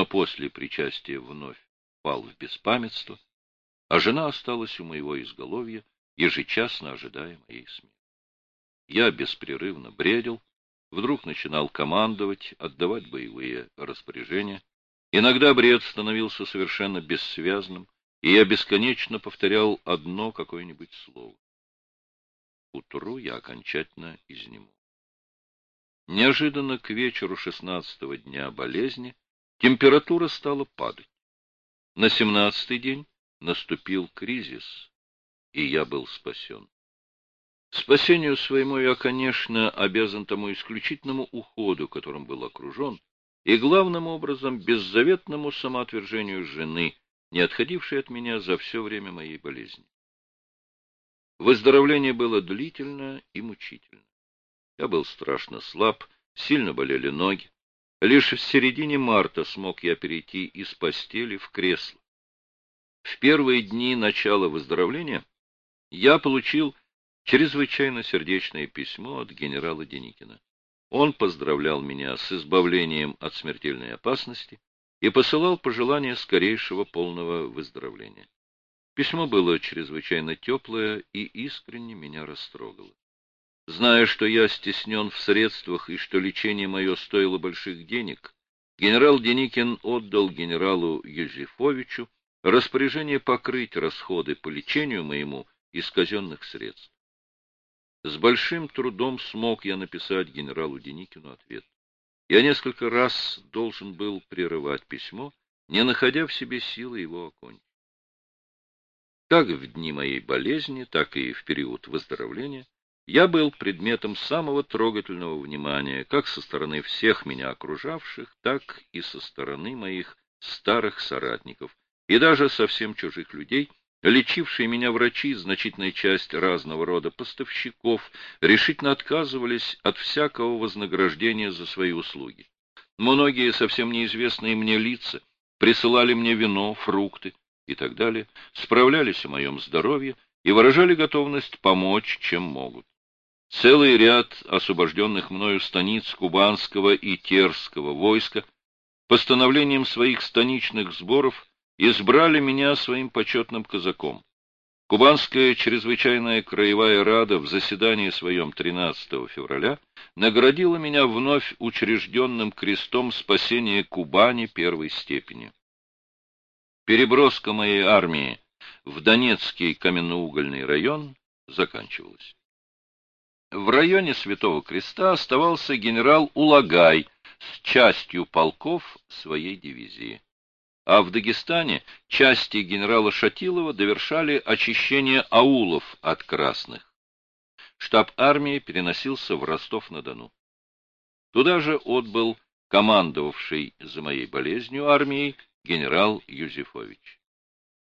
но после причастия вновь впал в беспамятство, а жена осталась у моего изголовья, ежечасно ожидая моей смерти. Я беспрерывно бредил, вдруг начинал командовать, отдавать боевые распоряжения. Иногда бред становился совершенно бессвязным, и я бесконечно повторял одно какое-нибудь слово. Утру я окончательно изнемог. Неожиданно к вечеру шестнадцатого дня болезни температура стала падать. На семнадцатый день наступил кризис, и я был спасен. Спасению своему я, конечно, обязан тому исключительному уходу, которым был окружен, и главным образом беззаветному самоотвержению жены, не отходившей от меня за все время моей болезни. Выздоровление было длительно и мучительно. Я был страшно слаб, сильно болели ноги. Лишь в середине марта смог я перейти из постели в кресло. В первые дни начала выздоровления я получил чрезвычайно сердечное письмо от генерала Деникина. Он поздравлял меня с избавлением от смертельной опасности и посылал пожелания скорейшего полного выздоровления. Письмо было чрезвычайно теплое и искренне меня растрогало. Зная, что я стеснен в средствах и что лечение мое стоило больших денег, генерал Деникин отдал генералу Юзефовичу распоряжение покрыть расходы по лечению моему из казенных средств. С большим трудом смог я написать генералу Деникину ответ. Я несколько раз должен был прерывать письмо, не находя в себе силы его окончить. Как в дни моей болезни, так и в период выздоровления я был предметом самого трогательного внимания, как со стороны всех меня окружавших, так и со стороны моих старых соратников, и даже совсем чужих людей, Лечившие меня врачи, значительная часть разного рода поставщиков, решительно отказывались от всякого вознаграждения за свои услуги. Многие совсем неизвестные мне лица присылали мне вино, фрукты и так далее, справлялись о моем здоровье и выражали готовность помочь, чем могут. Целый ряд освобожденных мною станиц Кубанского и Терского войска постановлением своих станичных сборов – избрали меня своим почетным казаком. Кубанская чрезвычайная краевая рада в заседании своем 13 февраля наградила меня вновь учрежденным крестом спасения Кубани первой степени. Переброска моей армии в Донецкий каменноугольный район заканчивалась. В районе Святого Креста оставался генерал Улагай с частью полков своей дивизии а в Дагестане части генерала Шатилова довершали очищение аулов от красных. Штаб армии переносился в Ростов-на-Дону. Туда же отбыл командовавший за моей болезнью армией генерал Юзефович.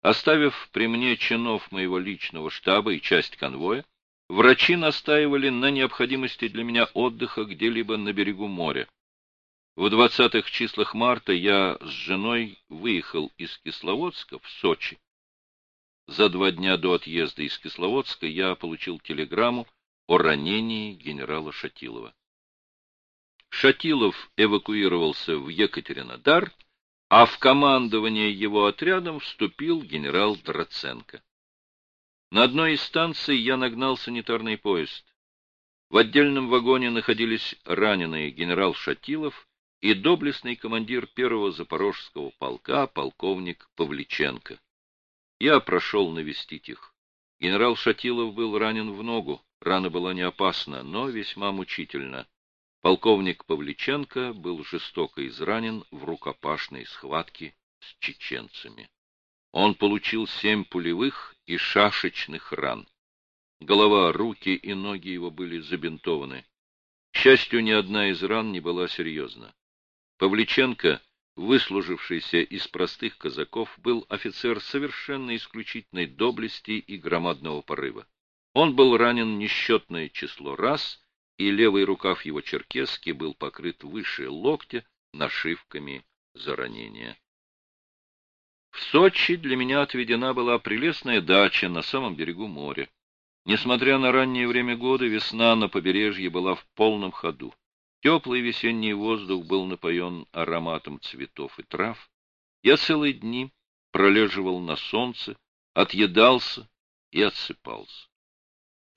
Оставив при мне чинов моего личного штаба и часть конвоя, врачи настаивали на необходимости для меня отдыха где-либо на берегу моря. В двадцатых числах марта я с женой выехал из Кисловодска в Сочи. За два дня до отъезда из Кисловодска я получил телеграмму о ранении генерала Шатилова. Шатилов эвакуировался в Екатеринодар, а в командование его отрядом вступил генерал Драценко. На одной из станций я нагнал санитарный поезд. В отдельном вагоне находились раненые генерал Шатилов и доблестный командир первого запорожского полка, полковник Павличенко. Я прошел навестить их. Генерал Шатилов был ранен в ногу, рана была не опасна, но весьма мучительна. Полковник Павличенко был жестоко изранен в рукопашной схватке с чеченцами. Он получил семь пулевых и шашечных ран. Голова, руки и ноги его были забинтованы. К счастью, ни одна из ран не была серьезна. Павличенко, выслужившийся из простых казаков, был офицер совершенно исключительной доблести и громадного порыва. Он был ранен несчетное число раз, и левый рукав его черкески был покрыт выше локтя нашивками за ранение. В Сочи для меня отведена была прелестная дача на самом берегу моря. Несмотря на раннее время года, весна на побережье была в полном ходу. Теплый весенний воздух был напоен ароматом цветов и трав. Я целые дни пролеживал на солнце, отъедался и отсыпался.